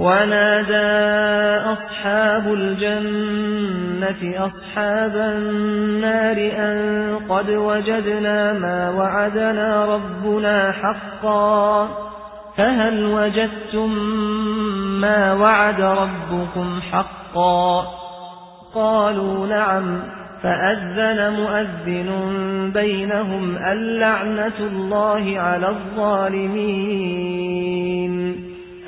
ونادى أصحاب الجنة أصحاب النار أن قد وجدنا ما وعدنا ربنا حقا فهل وجدتم ما وعد ربكم حقا قالوا نعم فأذن مؤذن بينهم اللعنة الله على الظالمين